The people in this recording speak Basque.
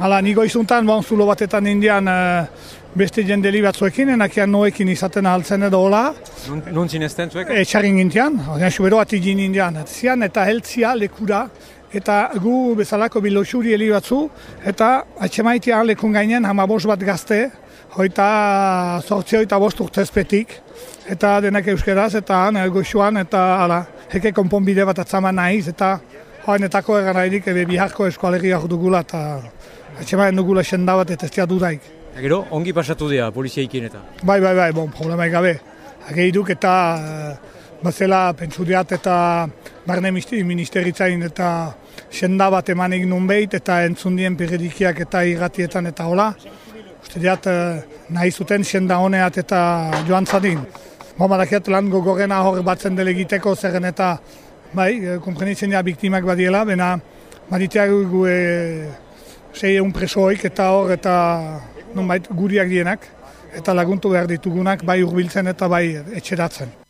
Hala, nigo izuntan, bon, zulo batetan indian uh, beste jendeli batzuekin, enakian noekin izaten ahaltzen edo hola. Nun, nun zinezten zuek? Etxarin gintian, ordean subero atigin indian. Zian eta heltzia lekura, eta gu bezalako biloxuri heli batzu, eta atxemaitia lekun gainen hamabos bat gazte, hoita sortzi hoita bost urtezpetik, eta denak euskeraz, eta han goxuan, eta ala, heke konponbide bat atzaman nahiz, eta hoenetako egan nahirik ebe biharko eskualegia dugula, eta atxemaen dugula senda bat eta ez dudaik. Eta gero, ongi pasatu dira poliziaikin eta. Bai, bai, bai, bon, problemaik gabe. Ageiduk eta uh, bazela pentsudiat eta barne ministeritzain eta senda bat emanik nun behit eta entzundien periodikiak eta irratietan eta hola. Uste diat, uh, nahi zuten senda honeat eta joan zadin. Bo, badakiat lan gogorena hor batzen dele egiteko zerren eta bai, komprenitzen dira biktimak badiela, bena baditea gu e, sei egun presoik eta hor eta nonbait guriak dienak eta laguntu behar ditugunak bai urbiltzen eta bai etxeratzen.